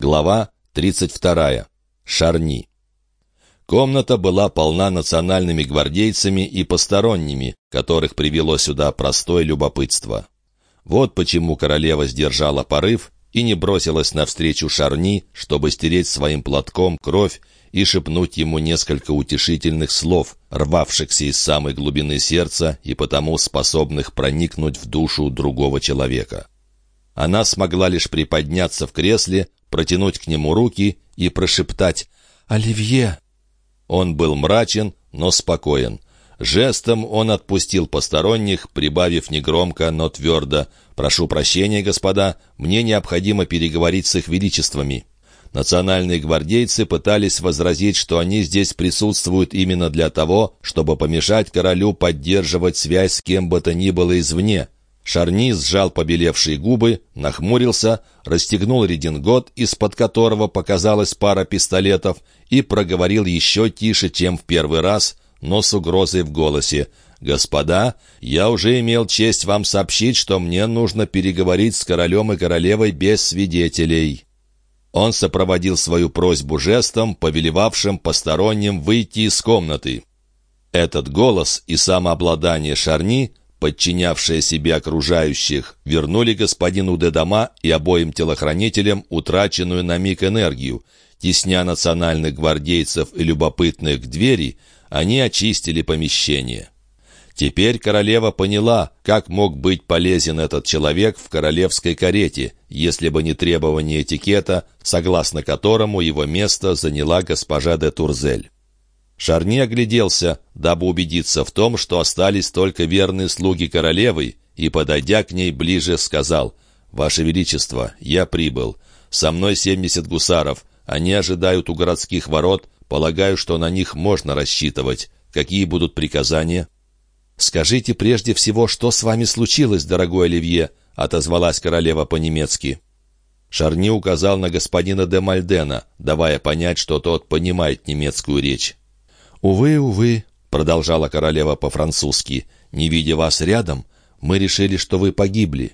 Глава 32. Шарни. Комната была полна национальными гвардейцами и посторонними, которых привело сюда простое любопытство. Вот почему королева сдержала порыв и не бросилась навстречу Шарни, чтобы стереть своим платком кровь и шепнуть ему несколько утешительных слов, рвавшихся из самой глубины сердца и потому способных проникнуть в душу другого человека. Она смогла лишь приподняться в кресле, протянуть к нему руки и прошептать «Оливье!». Он был мрачен, но спокоен. Жестом он отпустил посторонних, прибавив негромко, но твердо «Прошу прощения, господа, мне необходимо переговорить с их величествами». Национальные гвардейцы пытались возразить, что они здесь присутствуют именно для того, чтобы помешать королю поддерживать связь с кем бы то ни было извне, Шарни сжал побелевшие губы, нахмурился, расстегнул редингот, из-под которого показалась пара пистолетов, и проговорил еще тише, чем в первый раз, но с угрозой в голосе. «Господа, я уже имел честь вам сообщить, что мне нужно переговорить с королем и королевой без свидетелей». Он сопроводил свою просьбу жестом, повелевавшим посторонним выйти из комнаты. Этот голос и самообладание Шарни подчинявшие себе окружающих, вернули господину Дедама и обоим телохранителям утраченную на миг энергию. Тесня национальных гвардейцев и любопытных к двери, они очистили помещение. Теперь королева поняла, как мог быть полезен этот человек в королевской карете, если бы не требование этикета, согласно которому его место заняла госпожа де Турзель. Шарни огляделся, дабы убедиться в том, что остались только верные слуги королевы, и, подойдя к ней ближе, сказал, «Ваше Величество, я прибыл. Со мной семьдесят гусаров. Они ожидают у городских ворот. Полагаю, что на них можно рассчитывать. Какие будут приказания?» «Скажите прежде всего, что с вами случилось, дорогой Оливье», — отозвалась королева по-немецки. Шарни указал на господина де Мальдена, давая понять, что тот понимает немецкую речь. «Увы, увы», — продолжала королева по-французски, «не видя вас рядом, мы решили, что вы погибли».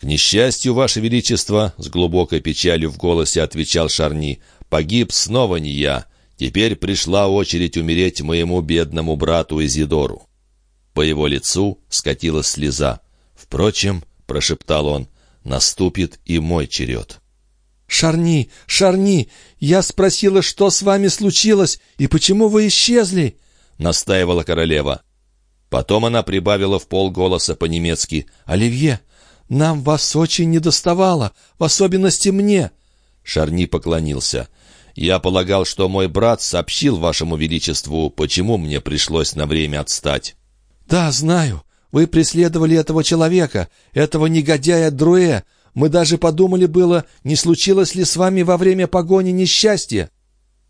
«К несчастью, Ваше Величество», — с глубокой печалью в голосе отвечал Шарни, «погиб снова не я. Теперь пришла очередь умереть моему бедному брату Изидору». По его лицу скатилась слеза. «Впрочем», — прошептал он, — «наступит и мой черед». «Шарни, Шарни, я спросила, что с вами случилось и почему вы исчезли?» — настаивала королева. Потом она прибавила в полголоса по-немецки. «Оливье, нам вас очень недоставало, в особенности мне». Шарни поклонился. «Я полагал, что мой брат сообщил вашему величеству, почему мне пришлось на время отстать». «Да, знаю. Вы преследовали этого человека, этого негодяя Друэ, мы даже подумали было, не случилось ли с вами во время погони несчастье?»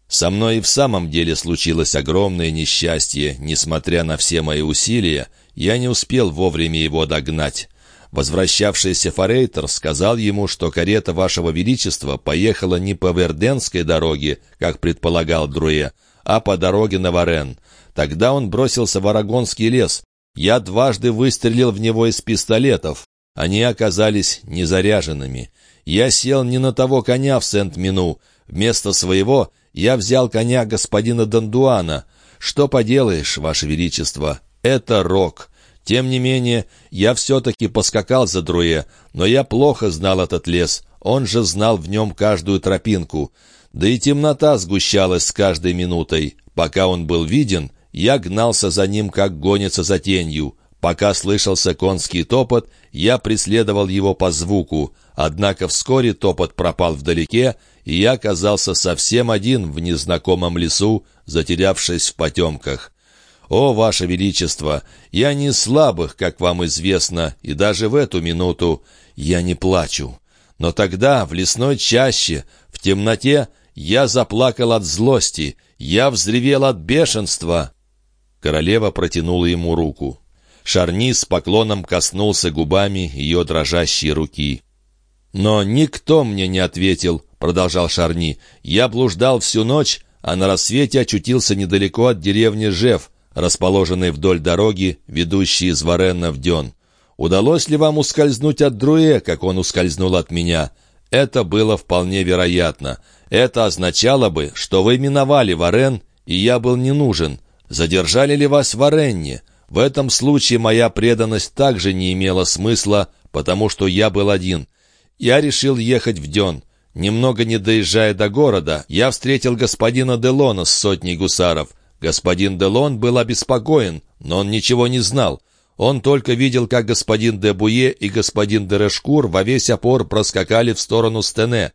«Со мной и в самом деле случилось огромное несчастье. Несмотря на все мои усилия, я не успел вовремя его догнать». Возвращавшийся Форейтер сказал ему, что карета Вашего Величества поехала не по Верденской дороге, как предполагал Друе, а по дороге на Варен. Тогда он бросился в Арагонский лес. Я дважды выстрелил в него из пистолетов. Они оказались незаряженными. Я сел не на того коня в Сент-Мину. Вместо своего я взял коня господина Дандуана. Что поделаешь, Ваше Величество, это рок. Тем не менее, я все-таки поскакал за Друе, но я плохо знал этот лес. Он же знал в нем каждую тропинку. Да и темнота сгущалась с каждой минутой. Пока он был виден, я гнался за ним, как гонится за тенью. Пока слышался конский топот, я преследовал его по звуку, однако вскоре топот пропал вдалеке, и я оказался совсем один в незнакомом лесу, затерявшись в потемках. «О, Ваше Величество, я не слабых, как вам известно, и даже в эту минуту я не плачу. Но тогда, в лесной чаще, в темноте, я заплакал от злости, я взревел от бешенства». Королева протянула ему руку. Шарни с поклоном коснулся губами ее дрожащей руки. «Но никто мне не ответил», — продолжал Шарни. «Я блуждал всю ночь, а на рассвете очутился недалеко от деревни Жев, расположенной вдоль дороги, ведущей из Варенна в Ден. Удалось ли вам ускользнуть от Друэ, как он ускользнул от меня? Это было вполне вероятно. Это означало бы, что вы миновали Варен, и я был не нужен. Задержали ли вас в Варенне? В этом случае моя преданность также не имела смысла, потому что я был один. Я решил ехать в Дён. Немного не доезжая до города, я встретил господина Делона с сотней гусаров. Господин Делон был обеспокоен, но он ничего не знал. Он только видел, как господин де Буе и господин де Решкур во весь опор проскакали в сторону Стене.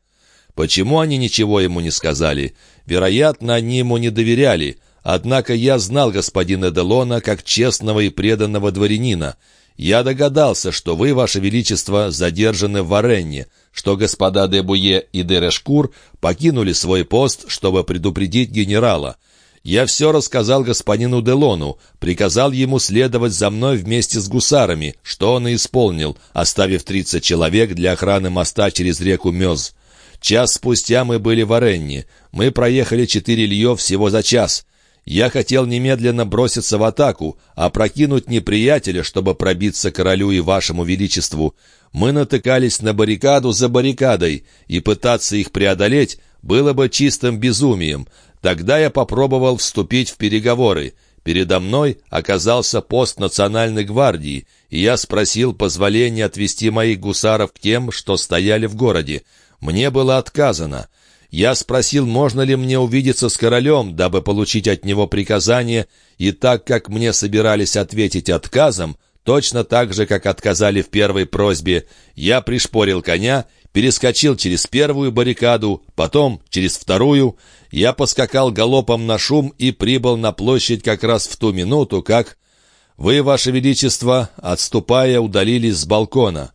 Почему они ничего ему не сказали? Вероятно, они ему не доверяли. Однако я знал господина Делона как честного и преданного дворянина. Я догадался, что вы, ваше величество, задержаны в Варенне, что господа де Буе и де Решкур покинули свой пост, чтобы предупредить генерала. Я все рассказал господину Делону, приказал ему следовать за мной вместе с гусарами, что он и исполнил, оставив 30 человек для охраны моста через реку Мёз. Час спустя мы были в Оренне. Мы проехали четыре лье всего за час. Я хотел немедленно броситься в атаку, опрокинуть неприятеля, чтобы пробиться королю и вашему величеству. Мы натыкались на баррикаду за баррикадой, и пытаться их преодолеть было бы чистым безумием. Тогда я попробовал вступить в переговоры. Передо мной оказался пост Национальной гвардии, и я спросил позволения отвести моих гусаров к тем, что стояли в городе. Мне было отказано. Я спросил, можно ли мне увидеться с королем, дабы получить от него приказание, и так как мне собирались ответить отказом, точно так же, как отказали в первой просьбе, я пришпорил коня перескочил через первую баррикаду, потом через вторую. Я поскакал галопом на шум и прибыл на площадь как раз в ту минуту, как... Вы, Ваше Величество, отступая, удалились с балкона.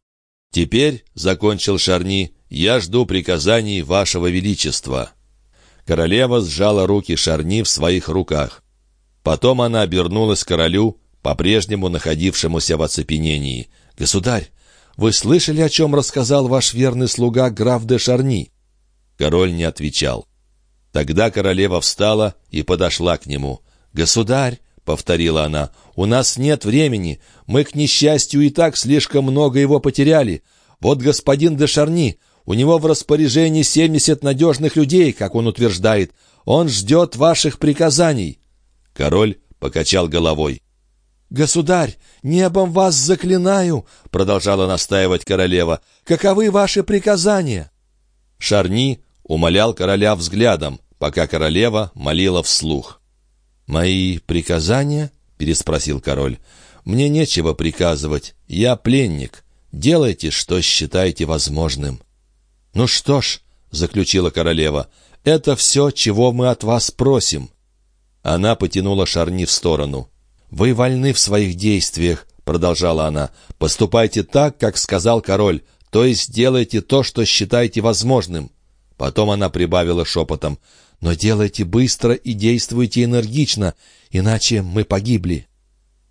Теперь, — закончил Шарни, — я жду приказаний Вашего Величества». Королева сжала руки Шарни в своих руках. Потом она обернулась к королю, по-прежнему находившемуся в оцепенении. «Государь, вы слышали, о чем рассказал ваш верный слуга граф де Шарни?» Король не отвечал. Тогда королева встала и подошла к нему. «Государь», — повторила она, — «у нас нет времени. Мы, к несчастью, и так слишком много его потеряли. Вот господин де Шарни, у него в распоряжении семьдесят надежных людей, как он утверждает. Он ждет ваших приказаний». Король покачал головой. «Государь, небом вас заклинаю!» — продолжала настаивать королева. «Каковы ваши приказания?» Шарни умолял короля взглядом, пока королева молила вслух. «Мои приказания?» — переспросил король. «Мне нечего приказывать. Я пленник. Делайте, что считаете возможным». «Ну что ж», — заключила королева, — «это все, чего мы от вас просим». Она потянула Шарни в сторону. «Вы вольны в своих действиях», — продолжала она. «Поступайте так, как сказал король, то есть делайте то, что считаете возможным». Потом она прибавила шепотом. «Но делайте быстро и действуйте энергично, иначе мы погибли».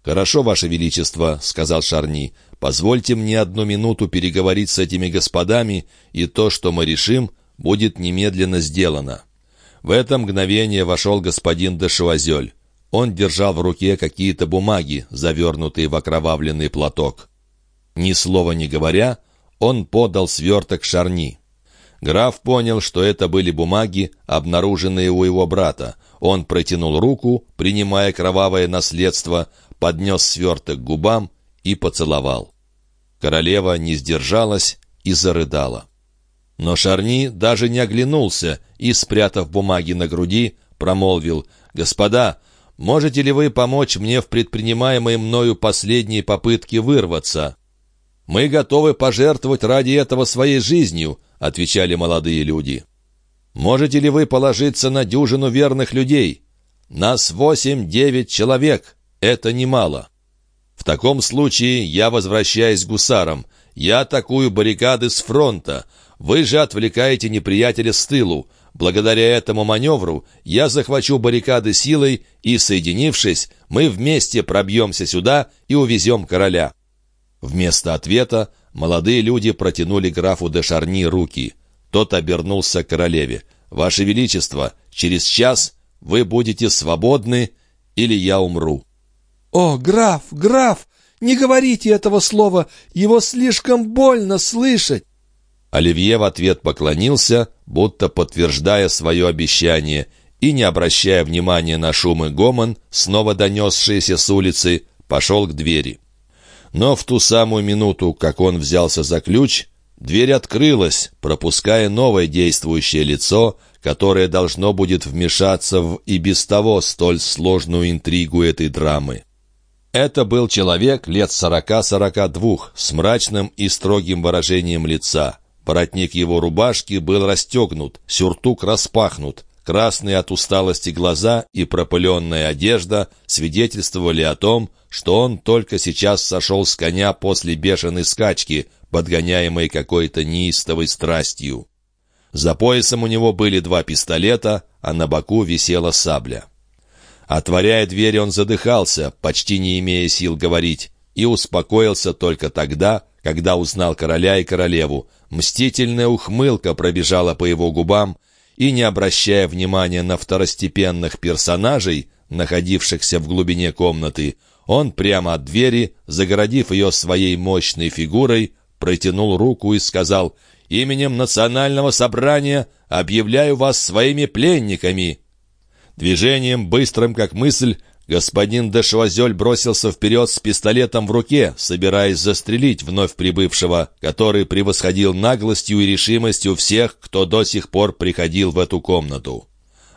«Хорошо, Ваше Величество», — сказал Шарни. «Позвольте мне одну минуту переговорить с этими господами, и то, что мы решим, будет немедленно сделано». В это мгновение вошел господин де. Он держал в руке какие-то бумаги, завернутые в окровавленный платок. Ни слова не говоря, он подал сверток Шарни. Граф понял, что это были бумаги, обнаруженные у его брата. Он протянул руку, принимая кровавое наследство, поднес сверток к губам и поцеловал. Королева не сдержалась и зарыдала. Но Шарни даже не оглянулся и, спрятав бумаги на груди, промолвил «Господа, Можете ли вы помочь мне в предпринимаемой мною последней попытке вырваться?» «Мы готовы пожертвовать ради этого своей жизнью», — отвечали молодые люди. «Можете ли вы положиться на дюжину верных людей? Нас восемь-девять человек. Это немало. В таком случае я возвращаюсь к гусарам. Я атакую баррикады с фронта. Вы же отвлекаете неприятеля с тылу. Благодаря этому маневру я захвачу баррикады силой, и, соединившись, мы вместе пробьемся сюда и увезем короля». Вместо ответа молодые люди протянули графу де Шарни руки. Тот обернулся к королеве. «Ваше Величество, через час вы будете свободны, или я умру». «О, граф, граф, не говорите этого слова, его слишком больно слышать!» Оливье в ответ поклонился, будто подтверждая свое обещание, и, не обращая внимания на шум и гомон, снова донесшиеся с улицы, пошел к двери. Но в ту самую минуту, как он взялся за ключ, дверь открылась, пропуская новое действующее лицо, которое должно будет вмешаться в и без того столь сложную интригу этой драмы. Это был человек лет сорока-сорока двух, с мрачным и строгим выражением лица. Воротник его рубашки был расстегнут, сюртук распахнут. Красные от усталости глаза и пропыленная одежда свидетельствовали о том, что он только сейчас сошел с коня после бешеной скачки, подгоняемой какой-то неистовой страстью. За поясом у него были два пистолета, а на боку висела сабля. Отворяя дверь, он задыхался, почти не имея сил говорить, и успокоился только тогда, когда узнал короля и королеву. Мстительная ухмылка пробежала по его губам, и, не обращая внимания на второстепенных персонажей, находившихся в глубине комнаты, он прямо от двери, загородив ее своей мощной фигурой, протянул руку и сказал «Именем национального собрания объявляю вас своими пленниками». Движением, быстрым как мысль, господин де Швазель бросился вперед с пистолетом в руке, собираясь застрелить вновь прибывшего, который превосходил наглостью и решимостью всех, кто до сих пор приходил в эту комнату.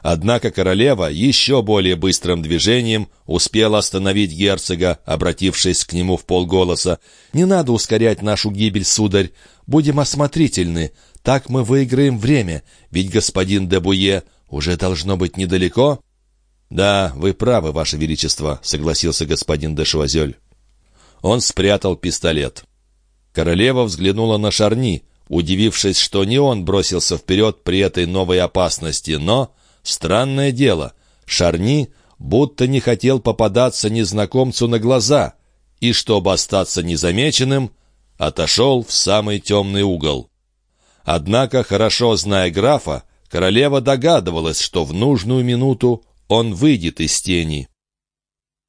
Однако королева еще более быстрым движением успела остановить герцога, обратившись к нему в полголоса. «Не надо ускорять нашу гибель, сударь. Будем осмотрительны. Так мы выиграем время, ведь господин де Буе уже должно быть недалеко?» «Да, вы правы, ваше величество», — согласился господин де Швазель. Он спрятал пистолет. Королева взглянула на Шарни, удивившись, что не он бросился вперед при этой новой опасности, но, странное дело, Шарни будто не хотел попадаться незнакомцу на глаза и, чтобы остаться незамеченным, отошел в самый темный угол. Однако, хорошо зная графа, Королева догадывалась, что в нужную минуту он выйдет из тени.